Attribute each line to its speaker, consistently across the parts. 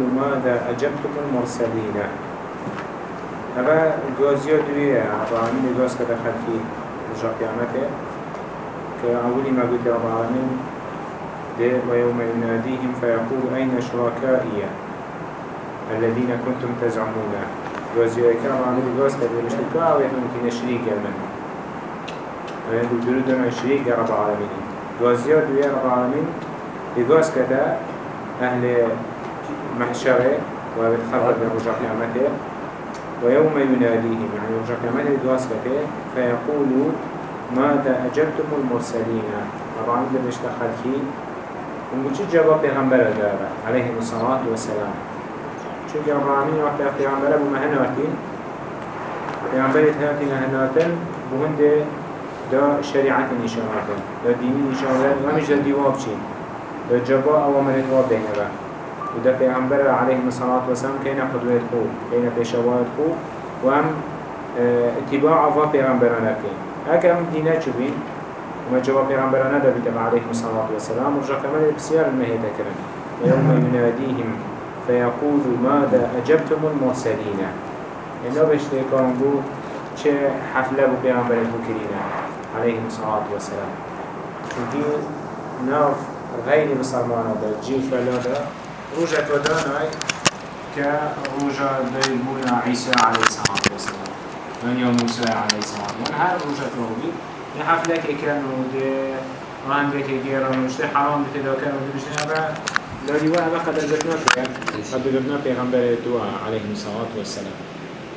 Speaker 1: ماذا أجبتم المرسلين؟ هذا جوزيو دوية عبرانين جوز كده خلفي رجع قيامته كأولي ما قلت رب العالمين ويوم يناديهم فيقول أين شركائي الذين كنتم تزعمون؟ جوزيو كرام عمل جوز كده مشتكوا أو يحمل شريك من؟ ويقول درود شريك رب العالمين. جوزيو دوية رب العالمين يجوز كده أهل محشره وبتخفض من رجع قيامته ويوم يناديهم يعني رجع قيامته كده فيقول ماذا أجبتم المرسلين طبعا فيه ونقول شو جواب پیغمبر داره عليه الصلاة والسلام. شو رب العالمين وقت پیغمبر ابو مهناتين پیغمبر هاتين هناتن بهند دا شريعة نشاناتن دا ديني نشاناتن ومش دا ديواب چين دا جبا اوامر دواب بينه وده پیغمبر عليه الصلاة والسلام كينا قدوة خو كينا پیشوات خو وهم آه، اتباع آفا پیغمبرانه كين هكا هم دينا چو بين وما جواب پیغمبرانه دا بيتم عليه الصلاة والسلام. ورجع كمان بسيار المهي ذكرن ويوم يناديهم فيقول ماذا أجبتم المرسلين إنه بشتي كان بو چه حفلة بو پیغمبر بكرين عليه الصلاة والسلام. چونكي ناف غير مسلمان دا جيل فلا دا روجة وداناي كروجة ديبونا عيسى عليه الصلاة والسلام من يوم موسى عليه الصلاة والسلام هر روجة روبي لحفلة كانوا دي وعندك جيران وشتي حرام بتدا كانوا بيشتي هذا لذي وها قدر ذكرنا كان قدر ذكرنا پیغمبر دعاء عليه الصلاة والسلام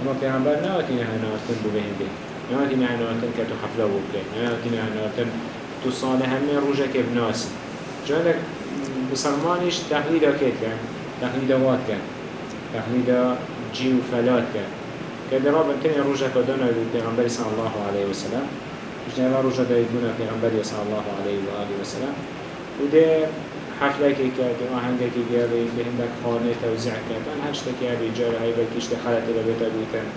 Speaker 1: اما پیغمبر نواتينا هنواتن ببهن به نواتينا هنواتن كتو حفلة بوكي نواتينا هنواتن تو صالح همين روجة كبناسي جانك مسلمانش تقليد كيت كان تقليد وات كان تقليد جي وفلات كان كده رابع كان روجة كدنا البيغمبر صلى الله عليه وسلم مش نعمل روجة دايدنا البيغمبر صلى الله عليه وآله وسلم وده حفلة كي كاد وهنجا كي جابي بهندك خانة توزيع كاد أنا هشتك يا رجال هاي بلكيش تخلت إلى بيت أبوتن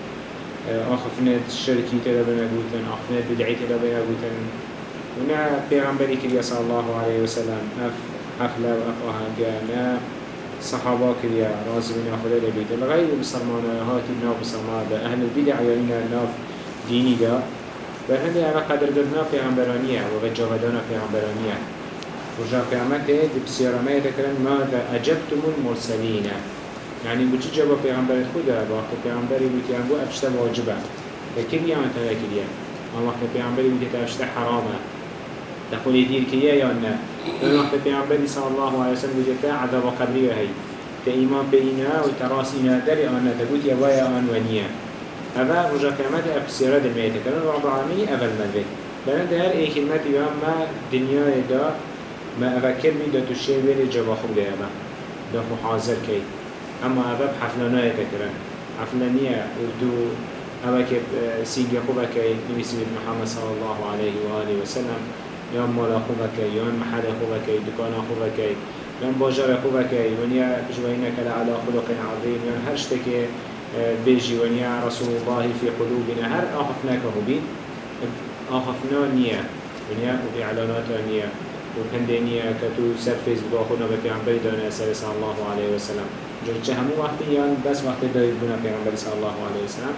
Speaker 1: أخفنت شركي تلا بنا أبوتن أخفنت بدعي تلا بنا أبوتن ونا بيغمبري كي صلى الله عليه وسلم أف حفلة وأف أهنجا صحابة كريا راز من أخذ لبيت الغير بسلمان هاتي ناف بسلمان أهل البدع يعني ناف ديني دا بل هندي أنا قدر درنا في عمبرانية وغجاغدانا في عمبرانية ورجع قيامته دي بسيارمية ذكرن ماذا أجبتم المرسلين يعني بوچی جواب پیغمبر خدا با وقت پیغمبری بود که انگو افشته واجبه لكن يا انت لكن يا ما وقت پیغمبری بود که افشته حرامه تقول يدير كيا يا نه؟ لأن وقت پیغمبری صلى الله عليه وسلم که عذاب قبری هی تإيمان بينا وتراسينا دري أنا تقول يا ويا أن ونيا هذا رجع قيامته أبسيرة الميتة كانوا رب العالمين أول من ذي لأن ده هر أي كلمة يوم ما دنيا دا ما أفكر بي دا تشي ويلي جوا خب ده دا حاضر كي أما أباب حفلنا يتكرن حفلانية ودو أما كب سيجي خوبا كي نبي سيد محمد صلى الله عليه وآله وسلم يوم مالا خوبا كي يوم محل خوبا كي دكان خوبا كي يوم باجر خوبا كي ونيا بجوينك على خلق عظيم يوم هرشتكي بيجي ونيا رسول الله في قلوبنا هر آخفناك هبين آخفنا نية ونيا وفي إعلانات نية وكندنيا كتو سر فيسبوك أخونا بپیغمبر دانا صلى الله عليه وسلم. جرچه همو وقتی یان بس وقت دارید بنا پیغمبر صلى الله عليه وسلم.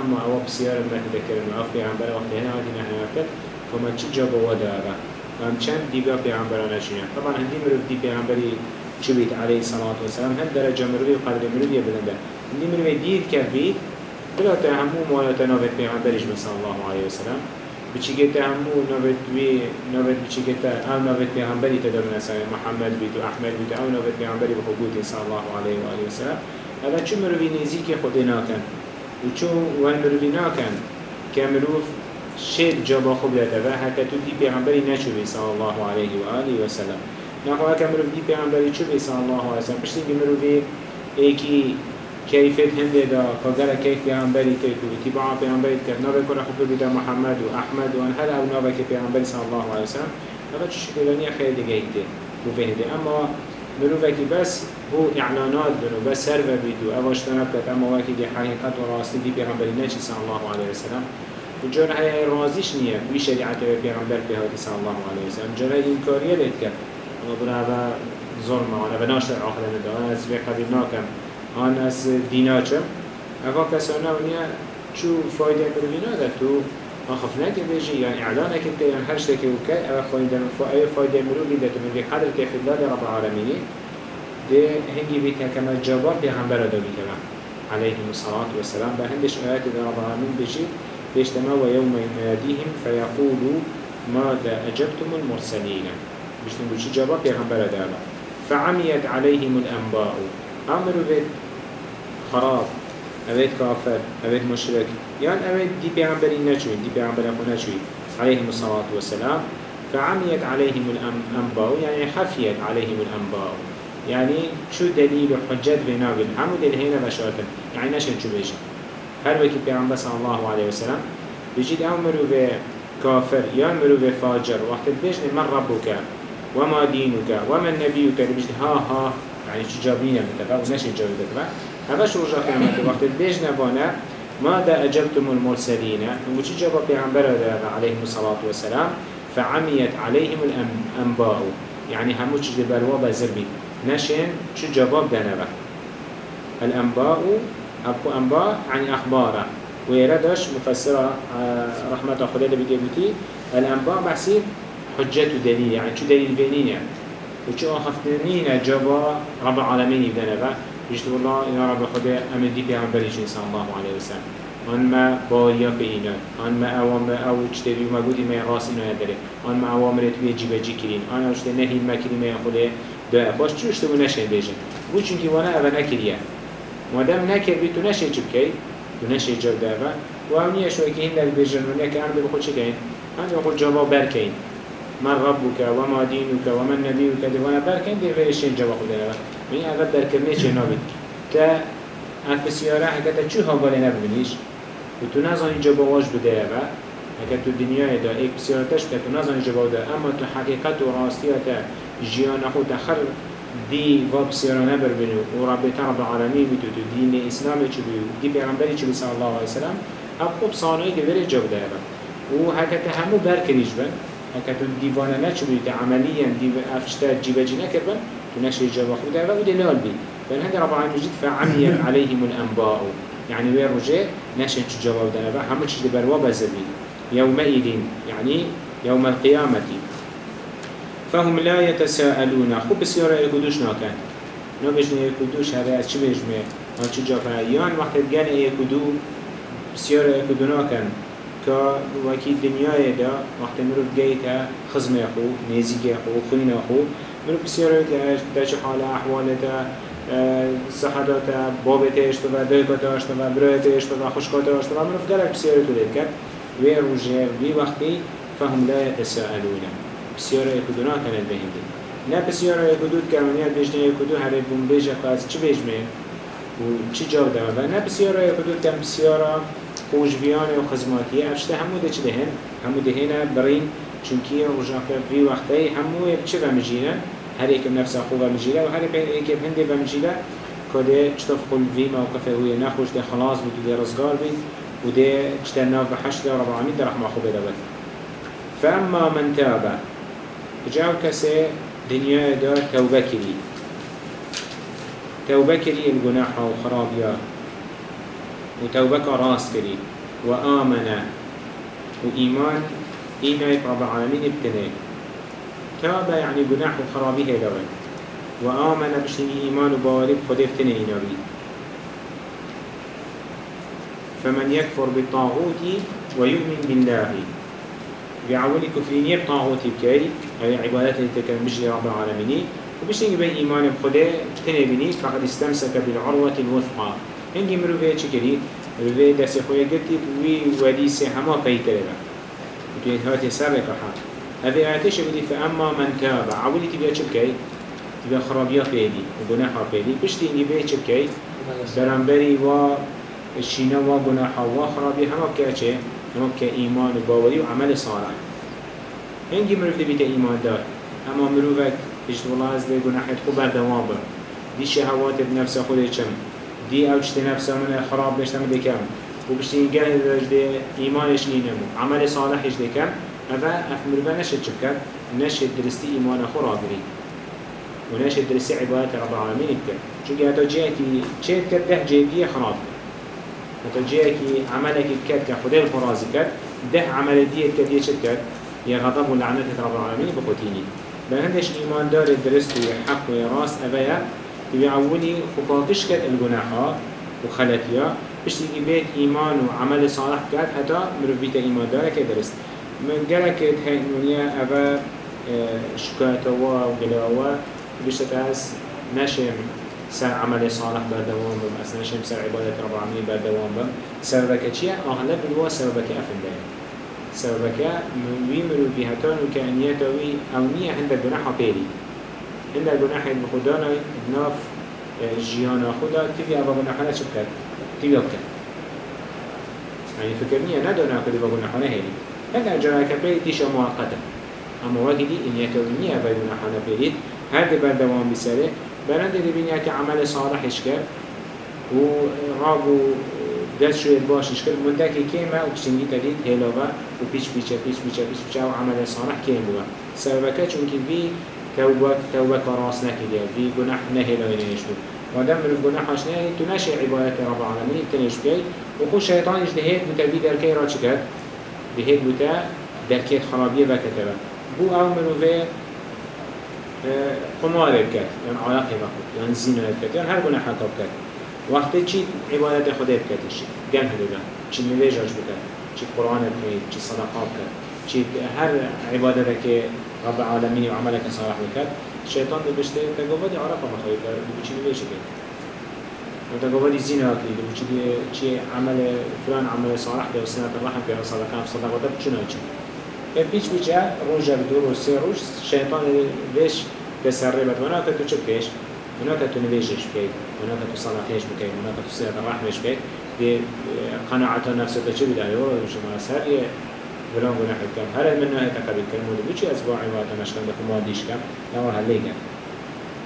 Speaker 1: اما أو بسیار ما تذكرن و آف پیغمبر وقت هنا وقتی نحن وقت فما چی جاب و داره و هم چند دیگه پیغمبرانه شنید طبعا هندی مروف دی پیغمبری چو بید علیه الصلاة والسلام هند درجه مروفی و قدر مروفی بلنده هندی مروفی دیر که بید بلا تهمو موالا تنابت پیغمبرش صلى الله عليه وسلم بچیگه همو نوبت وی نوبت بچیگه أو نوبت پیغمبری تدام نسای محمد بیت و احمد بیت أو نوبت پیغمبری بخبوت صلی الله علیه و آله و سلم اما چه مروی نزیک خود ناکن و چون وان مروی ناکن که مروف شد جواب خوب داده و حتی تو دی پیغمبری نچوبه صلی الله علیه و آله و سلم. خواه که مروف دی چو بی صلی الله علیه و سلم. پشتی که ای ایکی کیفیت هنده دا کاغر کیف پیغمبری که تو تی با پیغمبری که نابه کرا خوب بدا محمد و احمد و انهر او نابه که پیغمبری صلی الله علیه و سلم. اما چو شکلانی خیلی دیگه هیده مروفه هیده اما مروفه که بس هو اعلانات بنو بس سر و بیدو. اولش کت. اما وکی دی حقیقت و راستی دی پیغمبری نچی صلی الله علیه و سلم. وجر هاي رازيش نية بي شريعة بيعنبر بهذه صلى الله عليه وسلم جر هاي إنكارية لتك أما بنا هذا ظلم وأنا بناش العقل ندا أنا از في قبيل ناكم أنا از ديناچم افا كسانا ونيا شو فايدة مروينا دا تو أخفنا كبيجي يعني إعلانك انت يعني هرشتك وكا أو فايدة أي فايدة مروي دا من بقدر كيف الله رب العالمين ده هنجي بيتها كما جواب بيغمبر دا بيتها عليه الصلاة والسلام بهندش آيات رب العالمين بيجي بيجتمع ويوم يناديهم فيقولوا ماذا أجبتم المرسلين؟ مش نقول شو جواب بيغمبر دا فعميت عليهم الأنباء. أمروا بيت خراب أبيت كافر أبيت مشرك. يعني أبيت دي بيغمبري نشوي دي بيغمبري أخو نشوي عليهم الصلاة والسلام. فعميت عليهم الأنباء. يعني حفيت عليهم الأنباء. يعني شو دليل وحجات في نابل همو دل هنا بشارتن يعني نشن شو بيجي هل وكي بيغمبر صلى الله عليه وسلم بيجي أمروا في كافر يأمروا في فاجر وقت بيجي من ربك وما دينك وما نبيك بيجي ها ها يعني شو جابينا متبع ونشن جابينا متبع هذا شو رجع قيامت وقت بيج نبانا ماذا أجبتم المرسلين وشي جواب پیغمبر عليه الصلاة والسلام؟ فعميت عليهم الأنباء. يعني همو چي دبروا بزربي نشين شو جواب دنبا الأنباء أبو أنباء يعني أخباره. ويردش مفسرة آه، رحمة خدا اللي بتي الأنباء بحسي حجة دليل يعني شو دليل بينين يعني وشو أخفتنين جواب رب العالمين بدنبا بيشت والله يا رب خدا أمن دي پیغمبرش صلى الله عليه وسلم. آن ما باریا به اینا آن ما اوامر أو چتری ما گودی ما راس اینا نداره آن ما اوامر توی جیب جی کرین آن اوشته نهی ما کری ما خوله ده باش چوش تو نشه بیجن بو چونکی وأنا اول نکریه مادم نکر بی تو نشه چی بکی تو نشه جاب ده و اونیه شوی که هندر بیجن ونیا که عمد بخود چه کین عمد بخود جواب برکین من ربك وما دينك ومن نبيك دوانا بركين دي فيشين جواب خود من اول درکرنه چه نابید که اف بسیاره حکتا چو هاگاله نبینیش و تو نزانی جا باواش بده اوه اگر تو دنیای دا ایک بسیارتش که تو نزانی جا ده اما تو حقیقت و راستیات جیان خود خر دی و بسیاره نبر بینی و رب تو دین إسلام چو بیو دی پیغمبری چو بی صلی الله علیه وسلم. اب خوب صانعی که بره جا بده اوه و حکتا همو برکریش بن. حکتا دیوانه نچو بیو عملیا دیو افشتا جیبه جی نکر تنشي جوا خدا و ودي نال بي بل هذا رب العالمين جد فعميت عليهم الأنباء. يعني وين رجع نشن جوا ودنا بقى هم تشد بروا بزبي يومئذ يعني يوم القيامة فهم لا يتساءلون. خب بسيارة يكدوش ناكن نو بجنه يكدوش هذا از چی بجمه آن چی جا یان وقت گن يكدو بسیار يكدو ناكن که وکی دنیای دا وقت مروف گیتا خزمه خو نزیگه خو خوین خو من بسیار در چه حال احوالت صحتات بابت اشتو و دایکات اشتو و برایت اشتو و خوشکات اشتو و من گلک بسیار تو دید کرد. وی روژه وی وقتی فهم لا يتساءلون بسیار اکدونا کنند به هندی نه بسیار اکدود که منیت بجنه اکدو هر بون بیجه که از چی بجمه و چی جواب دمه و نه بسیار اکدود که بسیار خوشویان و خزماتی. افشته همو ده چه دهن؟ همو دهنه برین چونکی رجاقه وی وقتی همو چه بمجینه هر یک نفس خوب بمجیله و هر یک هنده بمجیله کده چطف خل وی موقفه هوی نخوش ده خلاص بود و ده رزگار بید و ده چطر ناف بحشت رب العالمین ده رحمه خوبه دابد فاما من تابه. جاو کسی دنیا دا توبه کری توبه کری الگناح و خرابیا و توبه راست کری. و آمنه و ایمان إينا رب العالمين ابتنى تابا يعني جناح وخرابيه لون وآمن بشتني إيمان وبوارب خد ابتنى إينا بي فمن يكفر بالطاغوت ويؤمن بالله. بعولي كفرين يبطاغوت بكي أي عبادات تكن بجي رب العالمين وبشتني بي إيمان بخده ابتنى بني فقد استمسك بالعروة الوثقى. هنجي مروفيه چكري مروفيه دست خويا قلتي وي ودي سي هما بيتره توين هاتي سابق حال هذه آياتش بدي فأما من تاب عولي تبيا چبكي تبيا خرابيا وگناحا بيدي بشتي إني بيه چبكي برانبري و الشينا و گناحا و خرابيا هما بكا چه؟ بكا إيمان وباوري وعمل صالح هنگي مروف تبيت إيمان دار. أما مروفك بجد والله از ده گناحت خوب بردوام بر. دي شهوات بنفس خود چم دي اوچت نفس من خراب بشتم بكم و بشتین گه ده ایمانش نینمو عمل صالحش دکم. اوه اف مروه نشد چه کرد. نشد درستی ایمان خورا بری. وناش درسي عبادة رب العالمين بكر چونك هتا جيكي چيت كد ده جيكي خراب هتا جيكي عملك كد كخده الخرازي كد ده عمل ديه كد يشد كد يا غضب ولعنة رب العالمين بخوتيني بهندش إيمان دار درست حق وراس أبايا تبي عولي خباقش كد الجناحات وخلتيا بشتي بيت إيمان وعمل صالح كد حتى مروف بيت إيمان دار كدرست من قالك هاي الدنيا أبا شكاتوا وقلاوا بشت أس نشم. سر عمل صالح بردوام بم. أس نشم سر عبادة رب العالمين بردوام بم. سببك چيا أغلب الوا سببك أفن ده سببك ويمرو في هتان وكأنيتوي أو نية عند جناح بيري عند جناح بخدانا بناف جيانا خدا تبي أبا جناحنا شبكت تبي أبكت يعني فكرني ندونا كده بجناحنا هيري هذا جراك بيري تيشا مؤقتا این یک نیه بدون حالا برید هر دی بردوام بسره برند دی بینیا که عمل صالحش کرد و راب و دست شوید باشش کرد. مدکی کیمه و کشنگی تدید هلاوه و پیچ پیچه پیچ پیچه پیچ پیچه و عمل صالح کیم بوا سببکه چونکه بی توبه توبه کراس نکیده بی گناه نهلاوی نهش بود وادم من الجناح عشان تو نشي عبادة رب العالمين تنش بيت وخو الشيطان اجتهاد بتبي دركي راجكت بهيك بتا دركيت خرابية بكتبه بو أو آه، قمار بکرد یان یعنی عرق بکرد یان یعنی زینا بکرد یان یعنی هر گونه حقا کرد. وقتی چی؟ عبادت خدا بکردش گن هدگن چی نویج آج بکرد چی قرآن بکنید چی صدقه کرد چی هر عبادت که رب العالمین و عمل که صالح بکرد شیطان دو بشته تگو بدی عرق ما خواهی کرد دو بچی نویج کرد و تا تگو بدی زینا کرد دو چی عمل فلان عمل صالح و سنت رحم پیار صدقه صدقات چی نویجا به پیچ بیچه روز دو روز سه روز شیطان ویش به سر ریبت مناتا تو چه بکش؟ مناتا تو نویشش بکش مناتا تو صلاحیش بکش مناتا تو سیرت رحمش بکش به قناعت نفس تو چه بدایی ورد شما از هر یه فلان گناه کم هر من نه تقبل کردم ولی بیچه از باعث وقت نشکن دخو مادیش کم نه ور حلی کم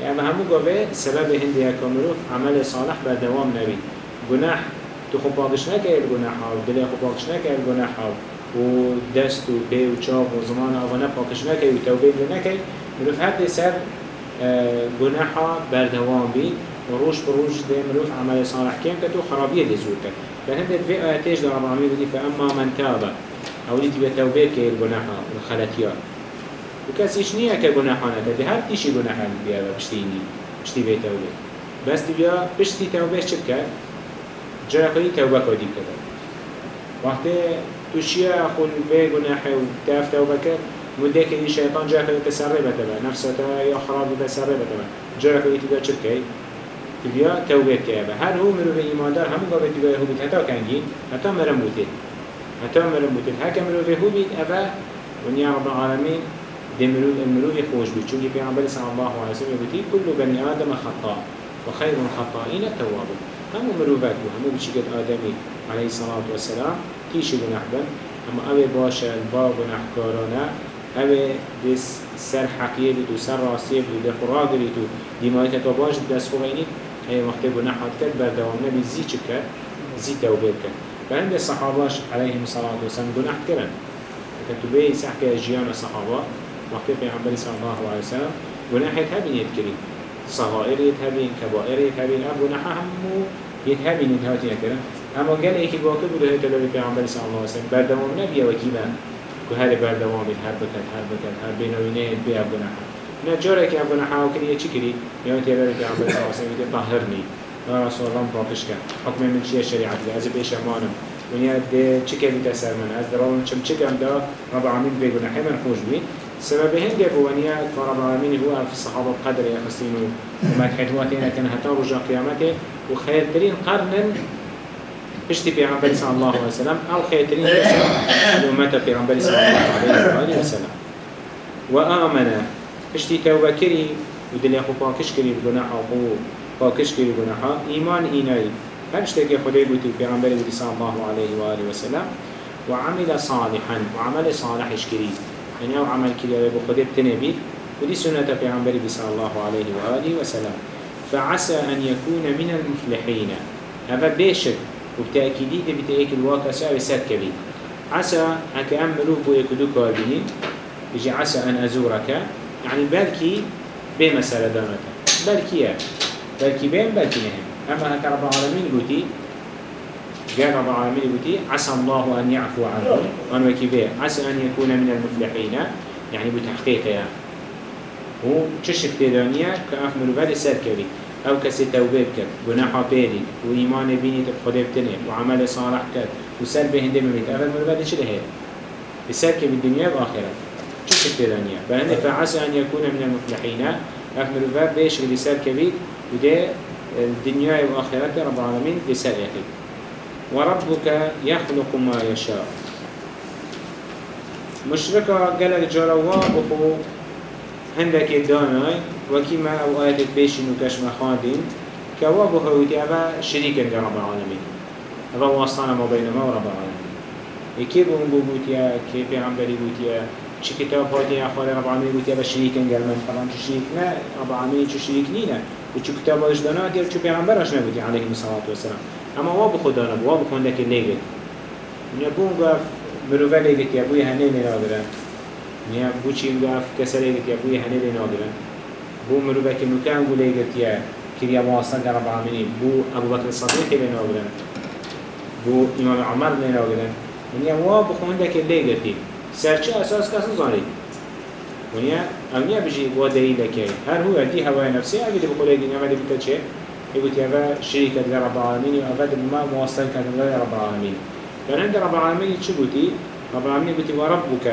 Speaker 1: یعنی همه گوه سبب هندی کامروف عمل صالح بر دوام نبی گناه تو خوب باقش نکرد گناه ها دلی خوب باقش نکرد گناه ها و دست و پی و چاپ و زمان آوانه پاکش نکی و توبه نکی مروف هر سر گناحا بردوام بید و روش بروش ده مروف عمل صالح کم کتو خرابیه ده زور کد فهندت في آياتيش در ربعامي بدي فأما من تاب. أو لي تبي توبه كي الجناحا والخلاتيا وكاسيش نية كجناحا نكدي هر تيشي جناحا بيا بشتيني بشتي بي توبه. بس تبيا بشتي توبه شبكة جرى خلي توبه كودي كده وقت تو شيا أخون بي جناح وتاف توبة كر مدك دي شيطان جاك يتسرب تبع نفسه يا خراب يتسرب تبع جاك يتبع شركي تبيا توبة كابا هل هو مرو في إيمان دار هم قابل تبيا هو بيت حتى كانجين حتى مرموتين حتى مرموتين هكا مرو في هو بيت أبا ونيا رب العالمين. دي مرو المرو يخوش بيت شو في عمل صلى الله عليه وسلم بيتي كل بني آدم خطاء وخير الخطائين التواب هم مرو فاكو هم بشكل آدمي عليه الصلاة والسلام تيشي گناه بن اما اوه باشه البا گناه کارانا اوه دس سر حقیه بید و سر راستیه بید و دخورا گرید و دیمایت تا باش دست خوبینید ای وقت گناه حد کرد بردوام نبی زی چه کرد؟ زی توبه کرد. فهند الصحاباش عليهم الصلاة والسلام کرن تو بي سحكة جيان الصحابة وقت پیغمبر صلى الله عليه وسلم گناه هبين يتكرين صغائر يتهبين كبائر يتهبين أب گناه همو يتهبين يتهاتين يتكرين اما قال ایکی باقی بوده هیت لولی پیغمبر صلی الله علیه وسلم بردوام نبیه و کی من که هر بردوام هر بکن هر بکن هر بینوینه بی ابگناه نه جاره که ابگناه ها کری چی کری؟ یا تی لولی پیغمبر صلی الله علیه وسلم طهرنی یا رسول الله پاکش کن. حکم من چیه شریعت؟ از بیش امانم ونیا ده چی کردی تسر من؟ از درام چم چی کم دا رب العالمین به گناهی من خوش بید سبب هنگه بوانيا رب العالمين هو في الصحابة بقدر يخصين ومدحتواتين كان حتى رجع قيامته وخير ترين قرنا بشتي پیغمبر صلى الله عليه وسلم. أو خيترين الأمة پیغمبر صلى الله عليه وسلم. وآمن بشتي توبة كري ودل خو پاکش کری بگناح و پاکش کری بگناح ایمان اینایی. هر اشتاقی خدای بودی پیغمبر صلی الله عليه وآله وسلم. وعمل صالحا. وعمل صالحش كري يعني آو عمل كري ابو خدای بتنبي ودي سنة پیغمبر صلى الله عليه وآله وسلم. فعسى أن يكون من المفلحين هذا بيشك وبتأكيدي دي بتأكد الواقع ساوي سات كبير. عسى أكأملوا بو يكدو كاربيني يجي عسى أن أزورك. يعني بلكي بي مسألة دانتا بل كيا بل كي بين بل كي نهم أما هكا رب العالمين قوتي قال رب العالمين قوتي عسى الله أن يعفو عنه. وأن وكي عسى أن يكون من المفلحين. يعني بتحقيق يا. هو تشك تدانيا كأف مروفات سر كبي أو كسي توبه بكت جناحا بيري وإيمان بيني تبخده بتنه وعمل صالح كت وسر بهنده مميت أفل مروفات شده هي بسر كبي الدنيا وآخرة تشك تدانيا بلند فعسى أن يكون من المفلحين أف مروفات بيش بسر كبي وده الدنيا وآخرة رب العالمين بسر يخي وربك يخلق ما يشاء مشركة قالت جروا بخو هندك داناي وكما أو آيات بيشن وكشم خادين كوا بخوتي أبا شريكا لرب العالمين أبا وصانا ما بينما ورب العالمين يكي بون بوتيا كي بيغمبري بوتيا چه كتاب هاتي أخوال رب العالمين بوتيا أبا شريكا قال طبعا چه شريك نا رب العالمين چه شريك نينا وچه كتاب هاتش دانات يا چه بيغمبرش نبوتي عليه الصلاة والسلام أما وابو خدانا وابو خندك يبون قف مروفا ليغت يا بوي هنين ناغران نیا بو چیم گفت کسری گفت یا بوی هنی لینا بو مروبه که نکان بو لیگت یا کریا واسطه در رب العالمین بو ابو بکر صدیق لینا گرن بو امام عمر لینا گرن نیا وا بخونده که لیگتی سرچه أساس کسی زانید ونیا اونیا بجی و دلیل که هر هو دی هوای نفسی اگه دی بقول اگه نمیده بیت چه؟ يقول يا شريك رب العالمين وأفاد ما موصل كان رب العالمين كان عند رب العالمين شو قلتي رب العالمين قلتي وربك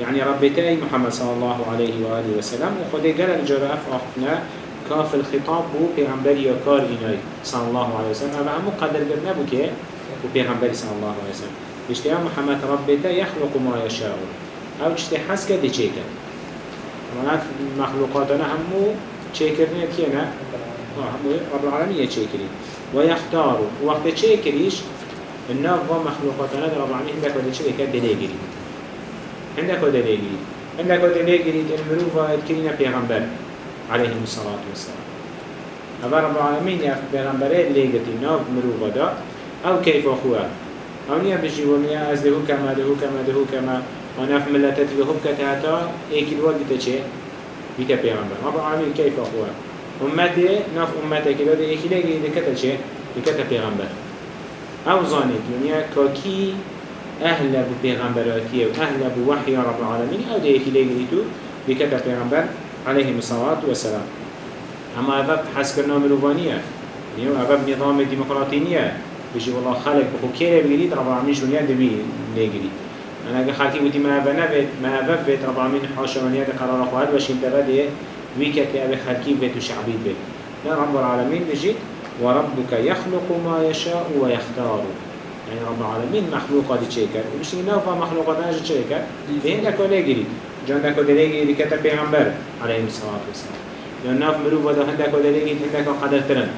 Speaker 1: يعني ربتي محمد صلى الله عليه وآله وسلم وخده قال الجراء أخفنا كاف الخطاب بو پیغمبر کار اینای صلی الله عليه وسلم. اما همو قدر قد نبو که بو پیغمبر صلی الله عليه وسلم. بشتی محمد ربتا يخلق ما يشاء أو چتی حس كده چه اما مخلوقاتنا همو چه کرنه که نه؟ همو رب العالمين چه کری و یختارو وقت چه کریش؟ مخلوقاتنا در رب العالمين هندک وده چه کد دلیگری عندك هذا ليجري عندك هذا ليجري المروفة تكرينا بيغمبر عليه الصلاة والسلام. أبا رب العالمين يا بيغمبرين ليجتي ناف مروفة دا أو كيف أخوها أو نيا بجي ونيا أزده كما ده كما ده كما. وناف ملتت بهم كتاتا إيك الوقت بتشي بيتا بيغمبر. رب العالمين كيف أخوها أمتي ناف أمتي كده. ده إيك ليجري ده كتا شي بكتا بيغمبر. أو ظانيت ونيا كاكي أهل أبو بيغمبراتي وأهل أبو وحي رب العالمين أو ده يكي ليغريتو بكتا بيغمبر عليه الصلاة والسلام. أما أباب حسكرنا مروفانية يعني أباب نظام الديمقراطينية بيجي والله خلق بخو كيرا بيجريد رب العالمين جونيا دبي ليغري أنا أقول خالكي بودي ما أبا نبت ما أباب بيت رب العالمين حاشا ونيا قرار أخوات وشين تبدي ويكت أبي خالكي بيت وشعبي بيت لا رب العالمين بيجي وربك يخلق ما يشاء ويختار يعني رب العالمين مخلوقات تشيكر ومش نوفا مخلوقات ناجي تشيكر بين لك ولا جري جان لك ولا جري كتب بيغمبر عليه الصلاة والسلام لأن ناف مروف وده هندك ولا جري هندك قدر ترن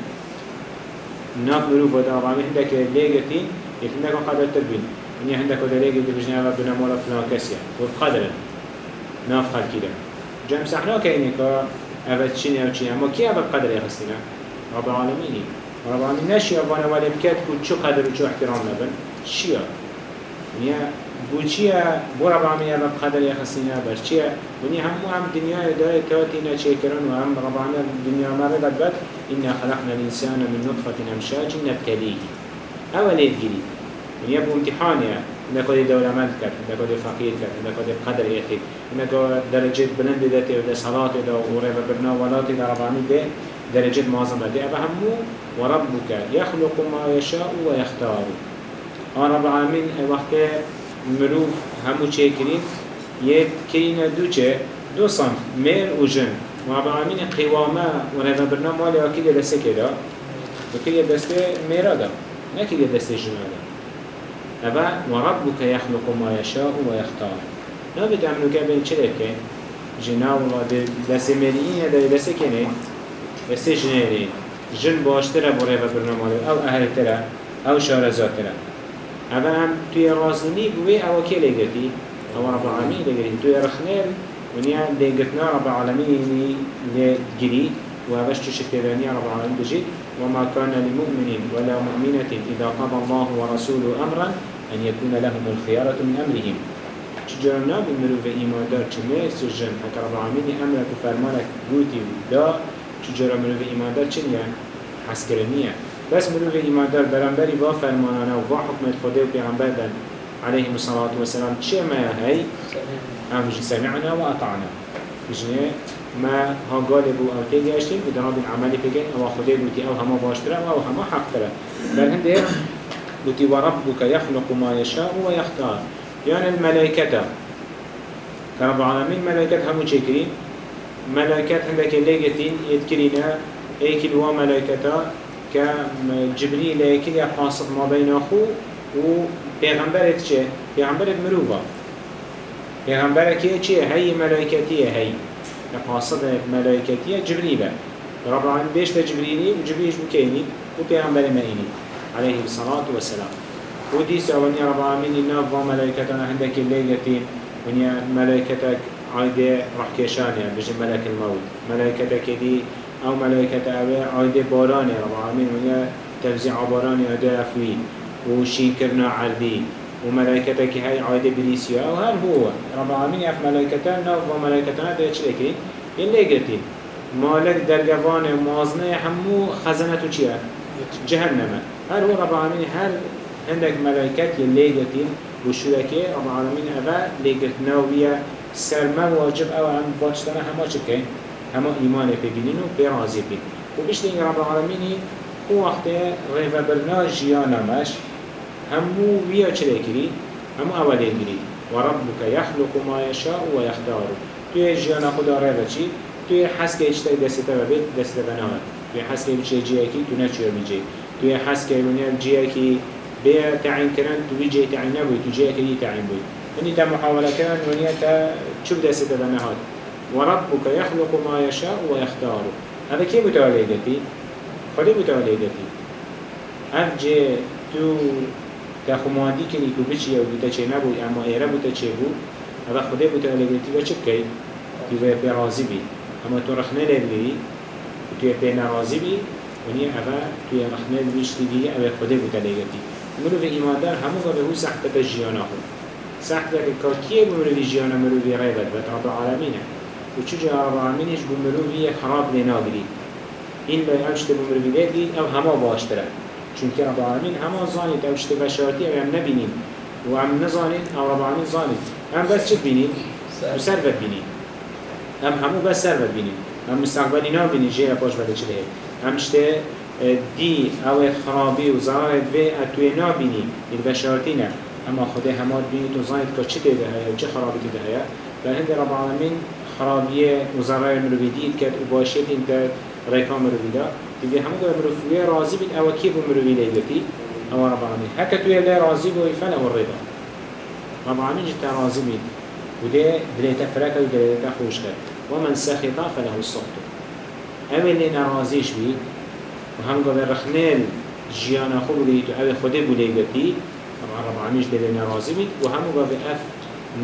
Speaker 1: ناف مروف رب العالمين هندك ليجتين هندك قدر تربين إني هندك ولا جري بجنا ربنا مولا فلان كسيا وبقدر ناف خلق كده جام سحنا كأنك أبد شيء أو شيء أما كي أبد قدر يخسنا رب العالمين رب العالمين نشيا وأنا ولا بكات كو شو قدر وشو احترام لبن شيا ونيا بو شيا بو رب العالمين رب قدر يخصينا بر شيا ونيا هم هم دنيا داية تواتينا شيكرون وهم رب العالمين الدنيا ما رد بد إنا خلقنا الإنسان من نطفة أمشاج نبتليه أول يدقلي ونيا بو ملك كر إنك قد فقير كر إنك قد قدر يخي إنك درجة بلند داتي ودا صلاة ودا وربا برنا ولاتي دا رب العالمين ده درجة معظمة دي أبا همو وربك يخلق ما يشاء ويختار. آن رب العالمين وقت مروف همو چه يد كرين دو چه دو صنف مير و جن. ورب العالمين قوامة ونهذا برنامج مالي أكيد دسته كده وكيد دسته ميرا دا نكيد دسته جنا دا. أبا وربك يخلق ما يشاء ويختار نابد عملو كابين چلك جنا والله دسته ميرين دا دسته كنه دسته جنيرين جن باشتره بره و برنامه أو أهل تره أو شارزات تره اما هم توی رازنی بوی أو که لگتی أو رب العالمین لگتی توی رخنیل ونیا لگتنا رب العالمین لگری و اوش تشكراني رب العالمين بجد وما كان لمؤمن ولا مؤمنة إذا قضى الله ورسوله أمرا أن يكون لهم الخيارة من أمرهم. چجورا نابی مروف ایمان دار نیست جن؟ حکر رب العالمین امرک و فرمانک گوتی و دا چجورا مروف ایمان دار چه نیان حس کرنیه بس مروف ایمان دار برانبری با فرمانانه و با حکمت خدا و پیغمبر دن عليه الصلاة والسلام چه ما هی؟ ام سمعنا و اطعنا. بجنه ما ها قالبو أو تيجاشتين بدنا بالعمل بيجين أو خدي بوتي أو هما باشترا أو هما حقترا بل هنده بوتي وربك يخلق ما يشاء ويختار يعني الملائكة كرب العالمين ملائكة همو شكرين ملائكة هندك لقيتين يذكرين ايكل هو ملائكة كجبريل ايكل يقاصد ما بين اخو و پیغمبرت چه؟ پیغمبرت مروفا پیغمبرت چه؟ هی ملائکتیه هی قاصد ملائكتية جبريل رب العالمين بيش جبريلي وجبريل بكيني وبيغمبر مئيني عليه الصلاة والسلام ودي سأولني رب العالمين إنا فا ملائكتنا عندك الليلتين ونيا ملائكتك عايدة راح كيشانيا بجي ملك الموت. ملائكتك دي أو ملائكة أبي عايدة باراني رب العالمين ونيا تفزيع باراني أداء فيه وشيكرنا عردي وملائكتك هاي عايدة بريسيا أو هل هو. رب العالمين يف ملائكتنا وملائكتنا ده چه لكي اللي قلتين مالك درجوان موازنه همو خزنة چيه جهنم. هل هو رب العالمين هل عندك ملائكت اللي قلتين وشركة رب العالمين أبا لقلتنا سلما واجب اولا واجتنا هما که همه ایمان ببینین و به راضی بین. خب و بیشت این رب العالمینی او وقت غیفه برنا جیانمش همو ویا چلی کری همو اولی گیری و ربک یخلق ما یشاء و یخدارو توی جیان خدا ریفه چی؟ توی حس که اجتای دسته و بید دسته و نامد توی حس که بچه جیه کی؟ تو نچیر میچی. توی حس که بنیان جیه کی؟ به تعیین کردن توی جیه تعین نبوی تو جیه کی تعین بوی یعنی تا محاوله من و تا شو بدأ سيدة نهاد. وربك يخلق ما يشاء یختارو هذا كي متعالي دتي خلي متعالي دتي اف جه تو تخمادی که نیکو بچی او بوده چه نبود اما ایره بوده چه بود؟ اما خوده بوده لگنتی و چه بکی؟ تو به بی. اما تو رخنه لگنی تو به نرازی بی. ونی اما تو رخنه لگنشتی دی او خوده بوده لگنتی مروف ایماندار همون و به هو سحت به جیانه خود. سخت که کیه مروی جیان مروی غیبت و رب العالمینه و چو جا رب العالمین هیچ وی خراب نناگری این به امشت مروی بدی او هما باشتره چون که رب العالمین همه زانید او بشارتی او هم نبینید. و هم نزانید او رب العالمین زانید. هم بس چه بینید؟ و سروت بینید. هم همو بس سروت بینید. هم مستقبلی نا بینید جه پاش بده چه هم دی او خرابی و زانید و اتوی نا بینید این بشارتی نه. أما خدا همه بینید و زانید که چه تیده هیا و چه خرابی تیده هیا؟ و هند رب العالمین خرابیه و ضرار مرویدید کرد و باشید این ریکام مرویده تبي همو قال مروفية راضي بين أو كيف مروفي ليلتي أو رب العالمين هكا توي لا راضي بو فلا الرضا رب العالمين جتا راضي بين وده دليتا فراكا ودليتا خوش كد ومن سخط فله السخط أمي اللي نراضيش بي وهم قال رخنال جيانا خلو ليتو أو خده بو ليلتي طبعا رب العالمين جدا نراضي بين وهم قال أف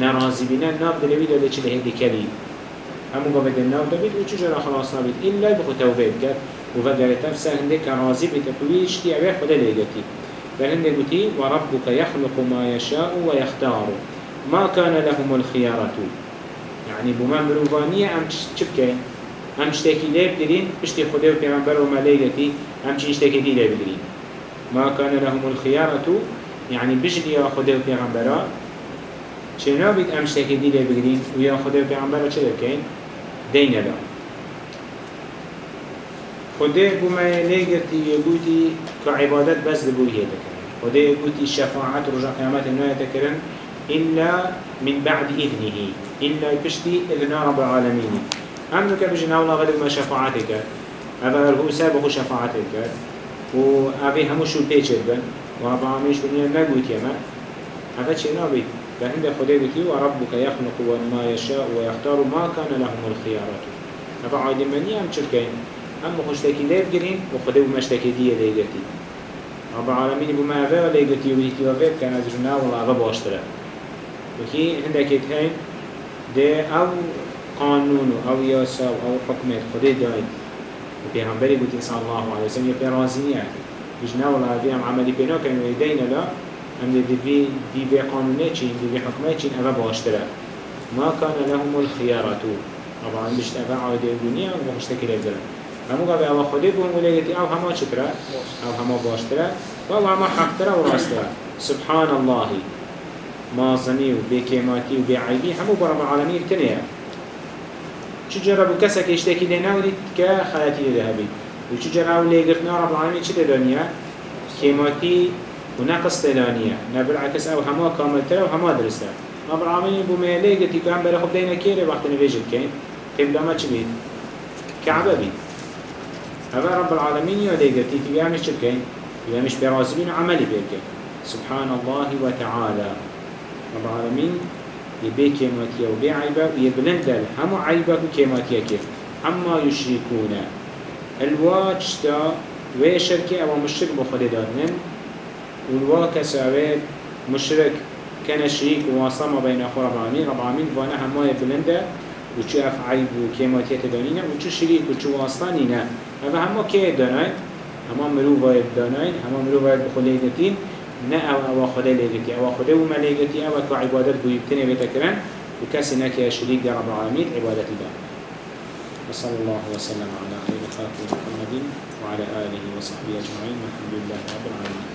Speaker 1: نراضي بينا ناب دلوي دلوي چه لهي دكالي همو بدن ناب دبيت وچجرا خلاص نابيت إلا بخو توبيت كد وفقر تفسه هندك راضي بتكويش تي عبيه خدا ليجتي فهندك بتي وربك يخلق ما يشاء ويختار ما كان لهم الخيارة يعني بما مروفانية أم تشبكي أم تشتكي ليه بدرين بشتي خدا وبيغمبر وملايكتي أم تشتكي دي ليه بدرين ما كان لهم الخيارة يعني بجلي يا خدا وبيغمبرا چنا بيت أم تشتكي دي ليه بدرين ويا خدا وبيغمبرا چه لكين دين له خده بما ليگرتي يقولي كعبادات بس لبوي هي تكرن خده يقولي شفاعات رجع قيامات النهاية تكرن إلا من بعد إذنه. إلا بشتي إذن رب العالمين أمنك بجنا الله غلب ما شفاعتك هذا هو سابق شفاعتك وأبي همو شو تيجر بن ورب العالمين شو نقول يما هذا شيء نابي فعند خده بكي وربك يخلق ما يشاء ويختار ما كان لهم الخيارات هذا عايد مني أم شركين هم خوشتكي ليب جرين وخده بمشتكي دي ليجتي رب العالمين بما أفا ليجتي وليتي وفا كان أزرنا والله أفا باشترا وكي عندك يتهين ده أو قانون أو ياسا أو حكمة خده دايد وبيغمبري قلت صلى الله عليه وسلم يبقى رازيني بجنا والله أفا عملي بينا كانوا يدين لا هم دي في دي في قانونه چين دي في حكمه چين أبا باشترا ما كان لهم الخيارة طبعا بشت أبا عايدة الدنيا ومشتكي لبدرا همو قابل أبا خده بهم وليتي أو هما شكرا أو هما باشترا أو هما حقترا وراسترا سبحان الله. ما ظني وبكيماتي وبعيبي همو برب العالمين تنيا چجرا بو کسا که اشتاکی لینا و دید که خیاتی ده هبید و چجرا أو رب العالمین چی دانیا کیماتی و نقص دانیا نبالعکس أو هما کاملتر و هما درسته رب العالمین بو لیگتی که هم برای خب دینا کیره وقت نویجد کن قبله ما چی بید؟ بید هذا رب العالمين يا ليجتي تبيامش تبكين تبيامش برازبين عملي بيركين سبحان الله وتعالى رب العالمين يبي كيماتيا وبي عيبا ويبلند هم عيبا كيماتيا كيف عما يشركون الواج تا وي شركة أو مشرك بخلي دادنن والوا كساوي مشرك كان شريك وواصل بين اخو رب العالمين رب العالمين وأنا هما يبلند وچو اف عيب وكيماتيا تدانينا وچو شريك وچو واصلانينا هذا هما كي داناين هما مروفا يبداناين هما مروفا يبخلي داتين نه أو أو خدا لیگتی. أو خدا و ملیگتی أو که عبادت بوی بتنه بیتا کرن و کسی نکه شریک در رب العالمین عبادت دا وصلى الله وسلم على صلاة محمد وعلى آله وصحبه أجمعين والحمد لله رب العالمين.